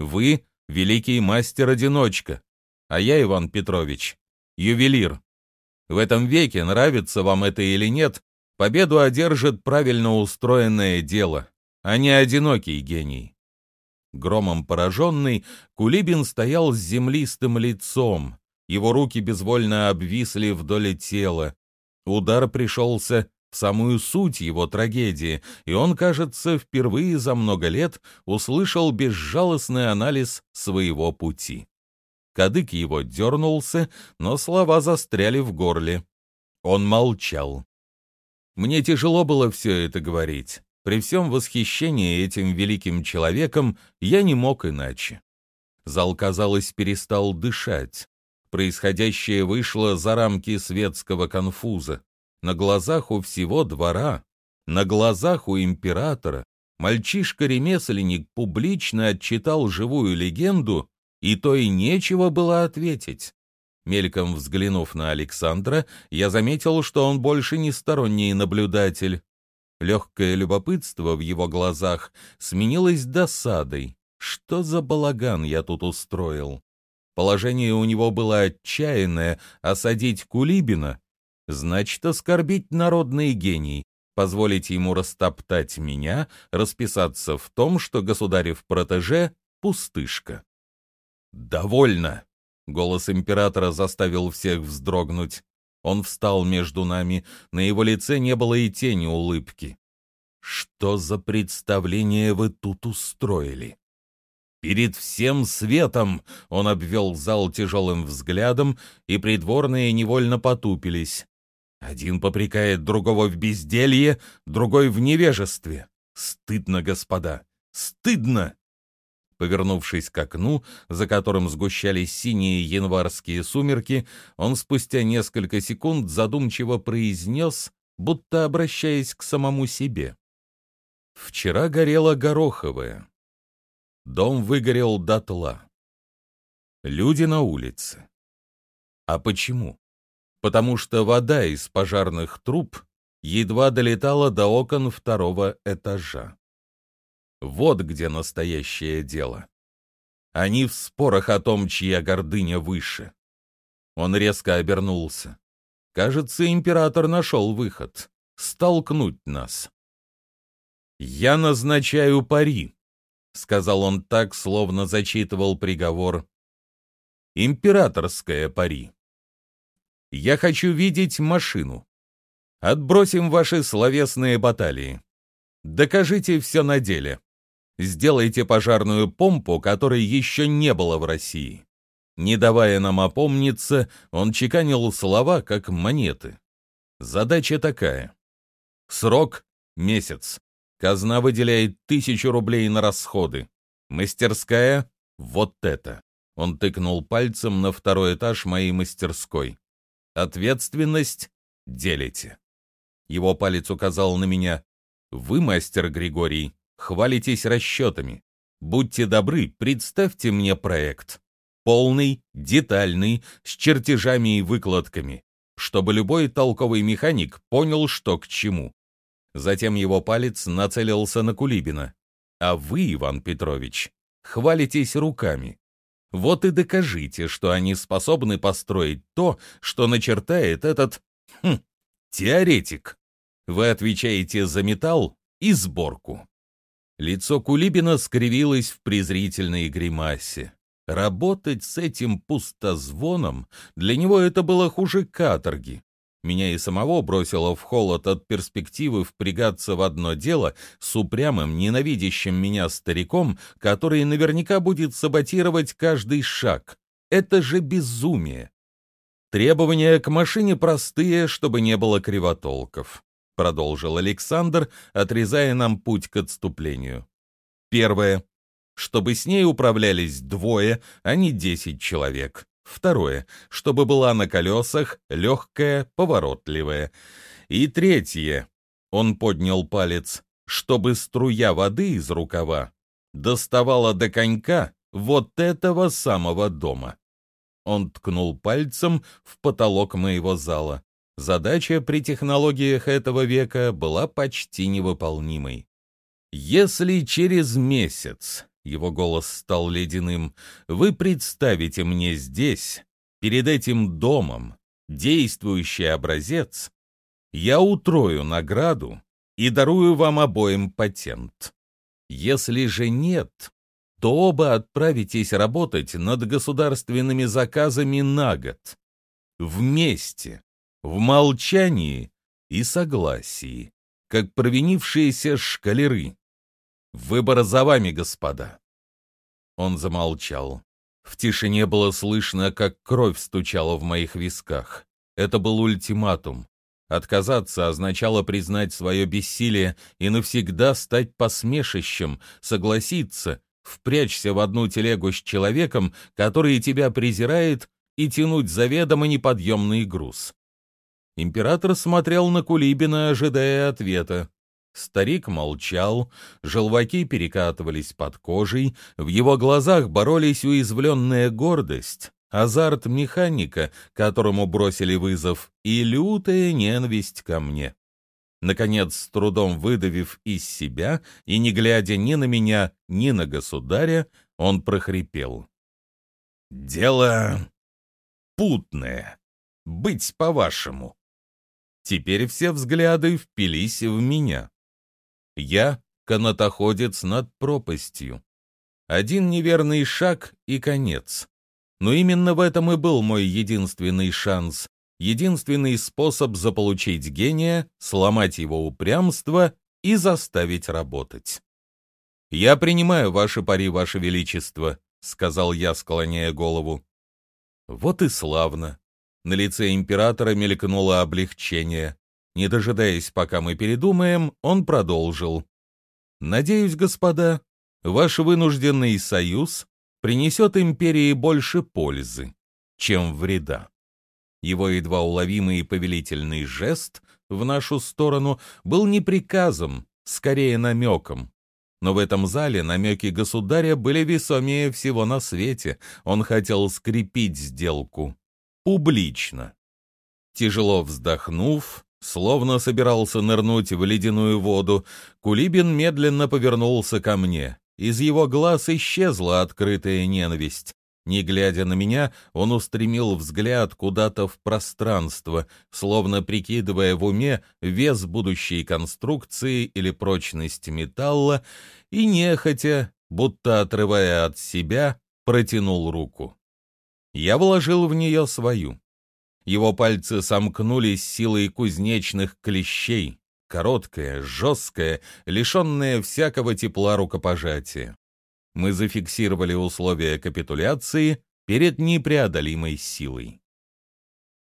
Вы великий мастер-одиночка, а я, Иван Петрович, ювелир. В этом веке, нравится вам это или нет, победу одержит правильно устроенное дело, а не одинокий гений. Громом пораженный, Кулибин стоял с землистым лицом, его руки безвольно обвисли вдоль тела. Удар пришелся в самую суть его трагедии, и он, кажется, впервые за много лет услышал безжалостный анализ своего пути. Кадык его дернулся, но слова застряли в горле. Он молчал. Мне тяжело было все это говорить. При всем восхищении этим великим человеком я не мог иначе. Зал, казалось, перестал дышать. Происходящее вышло за рамки светского конфуза. На глазах у всего двора, на глазах у императора, мальчишка-ремесленник публично отчитал живую легенду, и то и нечего было ответить. Мельком взглянув на Александра, я заметил, что он больше не сторонний наблюдатель. Легкое любопытство в его глазах сменилось досадой. Что за балаган я тут устроил? Положение у него было отчаянное, осадить Кулибина значит оскорбить народный гений, позволить ему растоптать меня, расписаться в том, что государев протеже — пустышка. «Довольно!» — голос императора заставил всех вздрогнуть. Он встал между нами, на его лице не было и тени улыбки. «Что за представление вы тут устроили?» Перед всем светом он обвел зал тяжелым взглядом, и придворные невольно потупились. Один попрекает другого в безделье, другой в невежестве. Стыдно, господа, стыдно! Повернувшись к окну, за которым сгущались синие январские сумерки, он спустя несколько секунд задумчиво произнес, будто обращаясь к самому себе. Вчера горела Гороховая. Дом выгорел дотла. Люди на улице. А почему? Потому что вода из пожарных труб едва долетала до окон второго этажа. Вот где настоящее дело. Они в спорах о том, чья гордыня выше. Он резко обернулся. Кажется, император нашел выход. Столкнуть нас. «Я назначаю пари», — сказал он так, словно зачитывал приговор. «Императорское пари. Я хочу видеть машину. Отбросим ваши словесные баталии. Докажите все на деле. Сделайте пожарную помпу, которой еще не было в России. Не давая нам опомниться, он чеканил слова, как монеты. Задача такая. Срок — месяц. Казна выделяет тысячу рублей на расходы. Мастерская — вот это. Он тыкнул пальцем на второй этаж моей мастерской. Ответственность делите. Его палец указал на меня. Вы, мастер Григорий, хвалитесь расчетами. Будьте добры, представьте мне проект. Полный, детальный, с чертежами и выкладками, чтобы любой толковый механик понял, что к чему. Затем его палец нацелился на Кулибина. А вы, Иван Петрович, хвалитесь руками. Вот и докажите, что они способны построить то, что начертает этот... Хм, теоретик. Вы отвечаете за металл и сборку. Лицо Кулибина скривилось в презрительной гримасе. Работать с этим пустозвоном для него это было хуже каторги. Меня и самого бросило в холод от перспективы впрягаться в одно дело с упрямым, ненавидящим меня стариком, который наверняка будет саботировать каждый шаг. Это же безумие. Требования к машине простые, чтобы не было кривотолков продолжил Александр, отрезая нам путь к отступлению. Первое. Чтобы с ней управлялись двое, а не десять человек. Второе. Чтобы была на колесах, легкая, поворотливая. И третье. Он поднял палец. Чтобы струя воды из рукава доставала до конька вот этого самого дома. Он ткнул пальцем в потолок моего зала. Задача при технологиях этого века была почти невыполнимой. Если через месяц его голос стал ледяным, вы представите мне здесь, перед этим домом, действующий образец, я утрою награду и дарую вам обоим патент. Если же нет, то оба отправитесь работать над государственными заказами на год. Вместе, в молчании и согласии, как провинившиеся шкалеры. Выбор за вами, господа. Он замолчал. В тишине было слышно, как кровь стучала в моих висках. Это был ультиматум. Отказаться означало признать свое бессилие и навсегда стать посмешищем, согласиться, впрячься в одну телегу с человеком, который тебя презирает, и тянуть заведомо неподъемный груз. Император смотрел на Кулибина, ожидая ответа. Старик молчал, желваки перекатывались под кожей, в его глазах боролись уязвленная гордость, азарт механика, которому бросили вызов, и лютая ненависть ко мне. Наконец, с трудом выдавив из себя и не глядя ни на меня, ни на государя, он прохрипел. «Дело путное. Быть по-вашему». Теперь все взгляды впились в меня. Я — канатоходец над пропастью. Один неверный шаг и конец. Но именно в этом и был мой единственный шанс, единственный способ заполучить гения, сломать его упрямство и заставить работать. «Я принимаю ваши пари, ваше величество», — сказал я, склоняя голову. Вот и славно. На лице императора мелькнуло облегчение. Не дожидаясь, пока мы передумаем, он продолжил. «Надеюсь, господа, ваш вынужденный союз принесет империи больше пользы, чем вреда». Его едва уловимый повелительный жест в нашу сторону был не приказом, скорее намеком. Но в этом зале намеки государя были весомее всего на свете. Он хотел скрепить сделку. Публично. Тяжело вздохнув, словно собирался нырнуть в ледяную воду, Кулибин медленно повернулся ко мне. Из его глаз исчезла открытая ненависть. Не глядя на меня, он устремил взгляд куда-то в пространство, словно прикидывая в уме вес будущей конструкции или прочность металла, и нехотя, будто отрывая от себя, протянул руку. Я вложил в нее свою. Его пальцы сомкнулись силой кузнечных клещей, короткое, жесткое, лишенное всякого тепла рукопожатия мы зафиксировали условия капитуляции перед непреодолимой силой.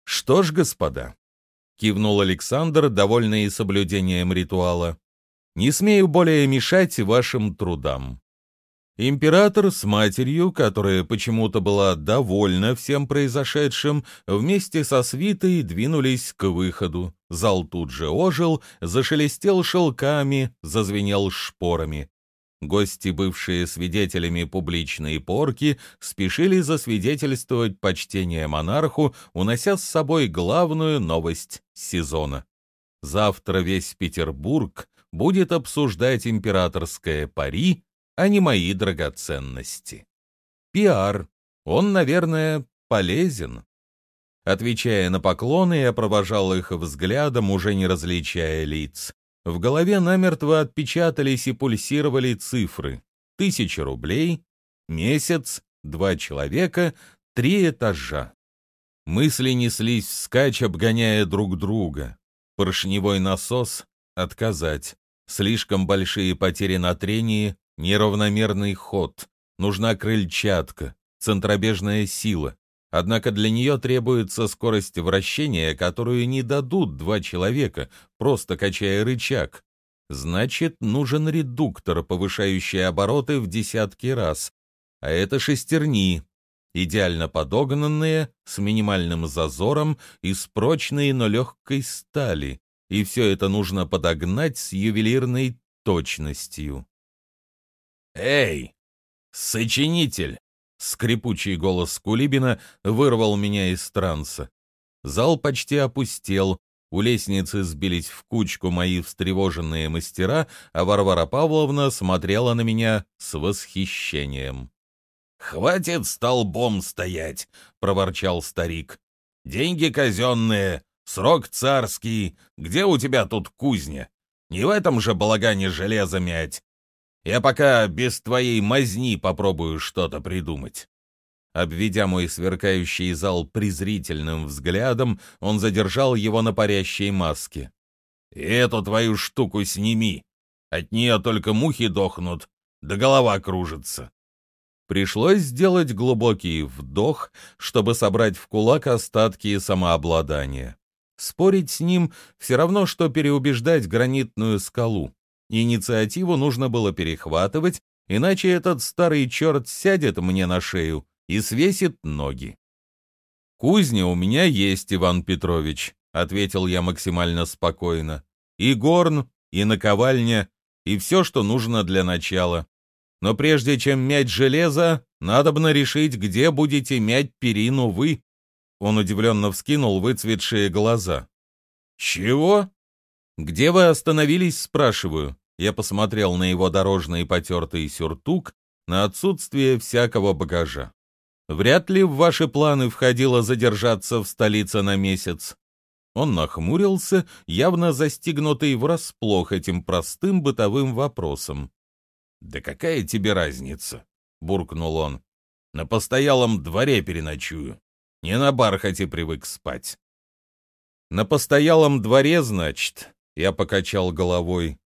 «Что ж, господа», — кивнул Александр, довольный соблюдением ритуала, — «не смею более мешать вашим трудам. Император с матерью, которая почему-то была довольна всем произошедшим, вместе со свитой двинулись к выходу. Зал тут же ожил, зашелестел шелками, зазвенел шпорами. Гости, бывшие свидетелями публичной порки, спешили засвидетельствовать почтение монарху, унося с собой главную новость сезона. Завтра весь Петербург будет обсуждать императорское пари, а не мои драгоценности. Пиар. Он, наверное, полезен. Отвечая на поклоны, я провожал их взглядом, уже не различая лиц. В голове намертво отпечатались и пульсировали цифры. Тысяча рублей, месяц, два человека, три этажа. Мысли неслись вскачь, обгоняя друг друга. Поршневой насос — отказать. Слишком большие потери на трении, неравномерный ход. Нужна крыльчатка, центробежная сила. Однако для нее требуется скорость вращения, которую не дадут два человека, просто качая рычаг. Значит, нужен редуктор, повышающий обороты в десятки раз. А это шестерни, идеально подогнанные, с минимальным зазором, из прочной, но легкой стали. И все это нужно подогнать с ювелирной точностью. «Эй, сочинитель!» Скрипучий голос Кулибина вырвал меня из транса. Зал почти опустел. У лестницы сбились в кучку мои встревоженные мастера, а Варвара Павловна смотрела на меня с восхищением. «Хватит столбом стоять!» — проворчал старик. «Деньги казенные, срок царский. Где у тебя тут кузня? Не в этом же балагане железо мять. Я пока без твоей мазни попробую что-то придумать». Обведя мой сверкающий зал презрительным взглядом, он задержал его на парящей маске. «Эту твою штуку сними. От нее только мухи дохнут, да голова кружится». Пришлось сделать глубокий вдох, чтобы собрать в кулак остатки самообладания. Спорить с ним все равно, что переубеждать гранитную скалу. Инициативу нужно было перехватывать, иначе этот старый черт сядет мне на шею и свесит ноги. «Кузня у меня есть, Иван Петрович», — ответил я максимально спокойно. «И горн, и наковальня, и все, что нужно для начала. Но прежде чем мять железо, надобно решить, где будете мять перину вы. Он удивленно вскинул выцветшие глаза. Чего? Где вы остановились, спрашиваю. Я посмотрел на его дорожный потертый сюртук, на отсутствие всякого багажа. Вряд ли в ваши планы входило задержаться в столице на месяц. Он нахмурился, явно застигнутый врасплох этим простым бытовым вопросом. «Да какая тебе разница?» — буркнул он. «На постоялом дворе переночую. Не на бархате привык спать». «На постоялом дворе, значит?» — я покачал головой.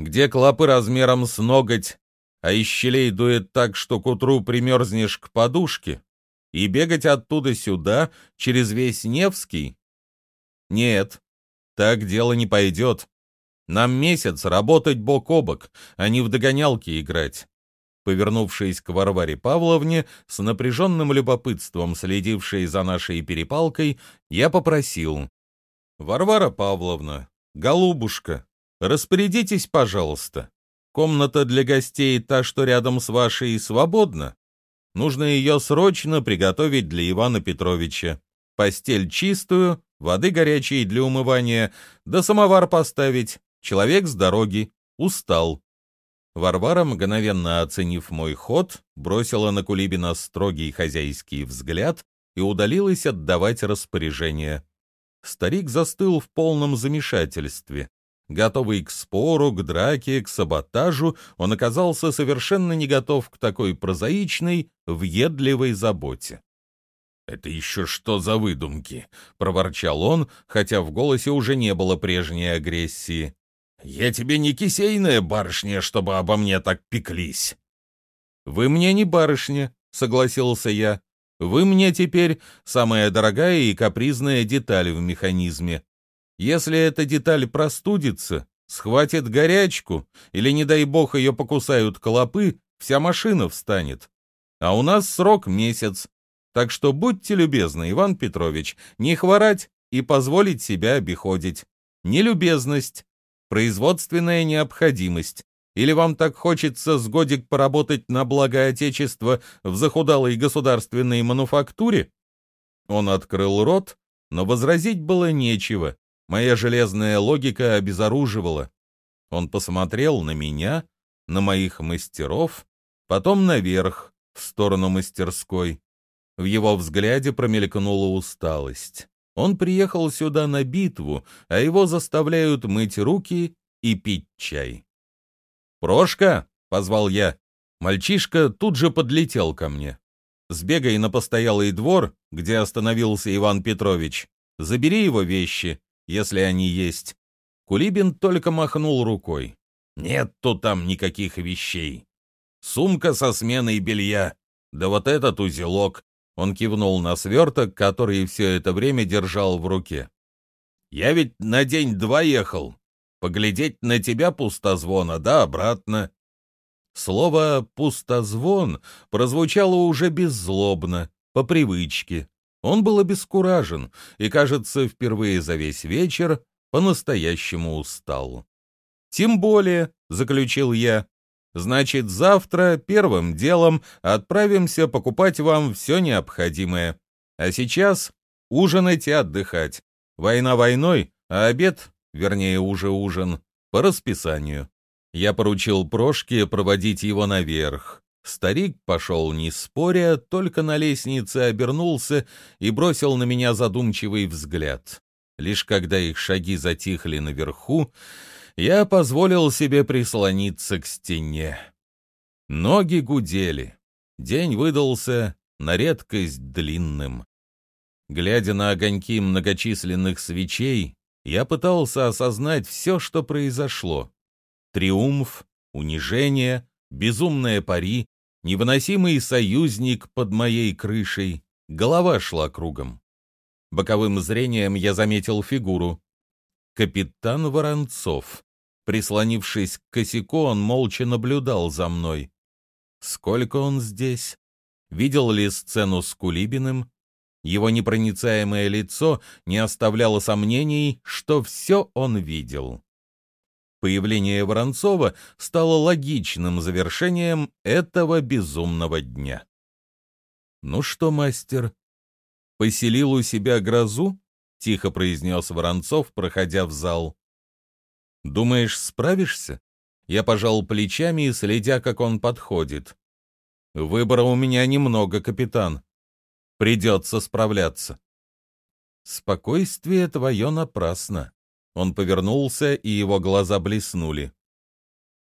«Где клопы размером с ноготь, а из щелей дует так, что к утру примерзнешь к подушке, и бегать оттуда сюда, через весь Невский? Нет, так дело не пойдет. Нам месяц работать бок о бок, а не в догонялки играть. Повернувшись к Варваре Павловне, с напряженным любопытством следившей за нашей перепалкой, я попросил. «Варвара Павловна, голубушка, распорядитесь, пожалуйста. Комната для гостей, та, что рядом с вашей, свободна. Нужно ее срочно приготовить для Ивана Петровича. Постель чистую, воды горячей для умывания, да самовар поставить, Человек с дороги, устал. Варвара, мгновенно оценив мой ход, бросила на Кулибина строгий хозяйский взгляд и удалилась отдавать распоряжение. Старик застыл в полном замешательстве. Готовый к спору, к драке, к саботажу, он оказался совершенно не готов к такой прозаичной, въедливой заботе. «Это еще что за выдумки?» — проворчал он, хотя в голосе уже не было прежней агрессии. Я тебе не кисейная барышня, чтобы обо мне так пеклись. Вы мне не барышня, согласился я. Вы мне теперь самая дорогая и капризная деталь в механизме. Если эта деталь простудится, схватит горячку, или, не дай бог, ее покусают клопы, вся машина встанет. А у нас срок месяц. Так что будьте любезны, Иван Петрович, не хворать и позволить себя обиходить. Нелюбезность производственная необходимость, или вам так хочется с годик поработать на благо Отечества в захудалой государственной мануфактуре?» Он открыл рот, но возразить было нечего. Моя железная логика обезоруживала. Он посмотрел на меня, на моих мастеров, потом наверх, в сторону мастерской. В его взгляде промелькнула усталость. Он приехал сюда на битву, а его заставляют мыть руки и пить чай. «Прошка!» — позвал я. Мальчишка тут же подлетел ко мне. «Сбегай на постоялый двор, где остановился Иван Петрович. Забери его вещи, если они есть». Кулибин только махнул рукой. «Нет тут там никаких вещей. Сумка со сменой белья, да вот этот узелок, он кивнул на сверток, который все это время держал в руке. «Я ведь на день-два ехал. Поглядеть на тебя пустозвона, да обратно». Слово «пустозвон» прозвучало уже беззлобно, по привычке. Он был обескуражен и, кажется, впервые за весь вечер по-настоящему устал. «Тем более», — заключил я, Значит, завтра первым делом отправимся покупать вам все необходимое. А сейчас ужинать и отдыхать. Война войной, а обед, вернее уже ужин, по расписанию. Я поручил Прошке проводить его наверх. Старик пошел не споря, только на лестнице обернулся и бросил на меня задумчивый взгляд. Лишь когда их шаги затихли наверху, я позволил себе прислониться к стене. Ноги гудели. День выдался на редкость длинным. Глядя на огоньки многочисленных свечей, я пытался осознать все, что произошло. Триумф, унижение, безумная пари, невыносимый союзник под моей крышей. Голова шла кругом. Боковым зрением я заметил фигуру. Капитан Воронцов. Прислонившись к косяку, он молча наблюдал за мной. Сколько он здесь? Видел ли сцену с Кулибиным? Его непроницаемое лицо не оставляло сомнений, что все он видел. Появление Воронцова стало логичным завершением этого безумного дня. «Ну что, мастер, поселил у себя грозу?» — тихо произнес Воронцов, проходя в зал. «Думаешь, справишься?» Я пожал плечами, следя, как он подходит. «Выбора у меня немного, капитан. Придется справляться». «Спокойствие твое напрасно». Он повернулся, и его глаза блеснули.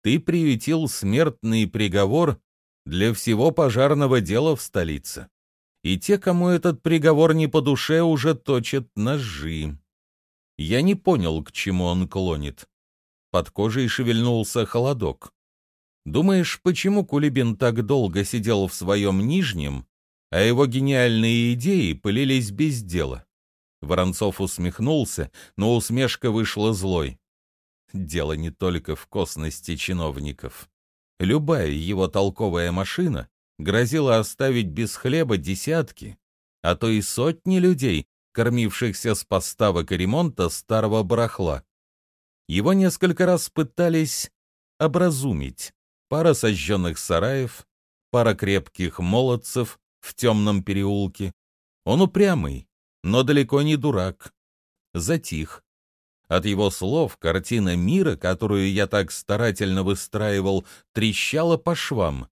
«Ты приютил смертный приговор для всего пожарного дела в столице. И те, кому этот приговор не по душе, уже точат ножи. Я не понял, к чему он клонит под кожей шевельнулся холодок. Думаешь, почему Кулибин так долго сидел в своем нижнем, а его гениальные идеи пылились без дела? Воронцов усмехнулся, но усмешка вышла злой. Дело не только в косности чиновников. Любая его толковая машина грозила оставить без хлеба десятки, а то и сотни людей, кормившихся с поставок и ремонта старого барахла. Его несколько раз пытались образумить. Пара сожженных сараев, пара крепких молодцев в темном переулке. Он упрямый, но далеко не дурак. Затих. От его слов картина мира, которую я так старательно выстраивал, трещала по швам.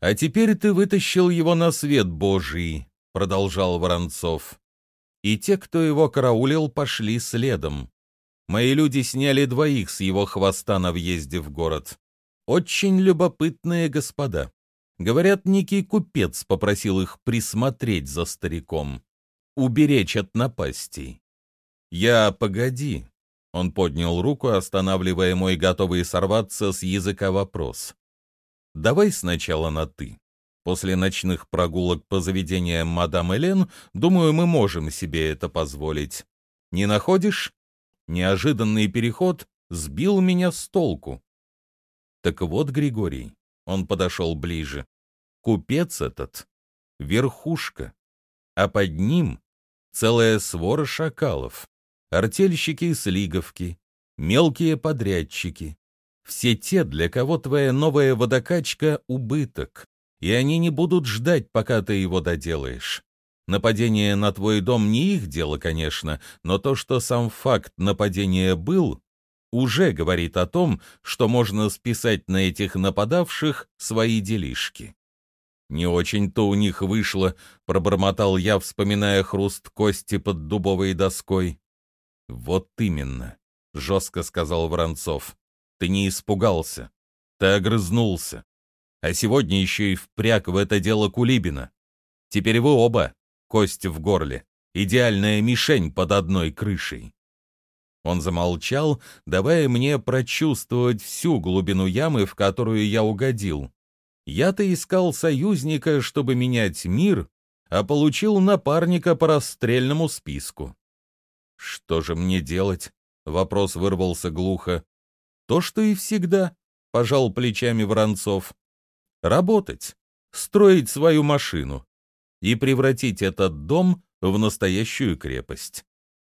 «А теперь ты вытащил его на свет Божий», — продолжал Воронцов. И те, кто его караулил, пошли следом. Мои люди сняли двоих с его хвоста на въезде в город. Очень любопытные господа. Говорят, некий купец попросил их присмотреть за стариком, уберечь от напастей. Я погоди. Он поднял руку, останавливая мой готовый сорваться с языка вопрос. Давай сначала на «ты». После ночных прогулок по заведениям мадам Элен, думаю, мы можем себе это позволить. Не находишь? Неожиданный переход сбил меня с толку. Так вот, Григорий, он подошел ближе. Купец этот — верхушка, а под ним целая свора шакалов, артельщики и слиговки, мелкие подрядчики. Все те, для кого твоя новая водокачка — убыток, и они не будут ждать, пока ты его доделаешь. Нападение на твой дом не их дело, конечно, но то, что сам факт нападения был, уже говорит о том, что можно списать на этих нападавших свои делишки. «Не очень-то у них вышло», — пробормотал я, вспоминая хруст кости под дубовой доской. «Вот именно», — жестко сказал Воронцов. «Ты не испугался. Ты огрызнулся. А сегодня еще и впряг в это дело Кулибина. Теперь вы оба кость в горле, идеальная мишень под одной крышей. Он замолчал, давая мне прочувствовать всю глубину ямы, в которую я угодил. Я-то искал союзника, чтобы менять мир, а получил напарника по расстрельному списку. «Что же мне делать?» — вопрос вырвался глухо. «То, что и всегда», — пожал плечами Воронцов. «Работать, строить свою машину, и превратить этот дом в настоящую крепость.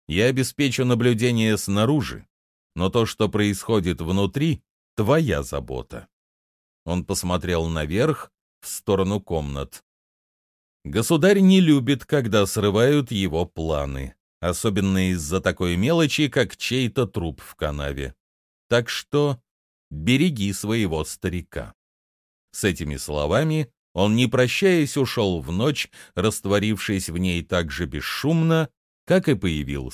Я обеспечу наблюдение снаружи, но то, что происходит внутри, твоя забота. Он посмотрел наверх, в сторону комнат. Государь не любит, когда срывают его планы, особенно из-за такой мелочи, как чей-то труп в канаве. Так что береги своего старика. С этими словами он, не прощаясь, ушел в ночь, растворившись в ней так же бесшумно, как и появился.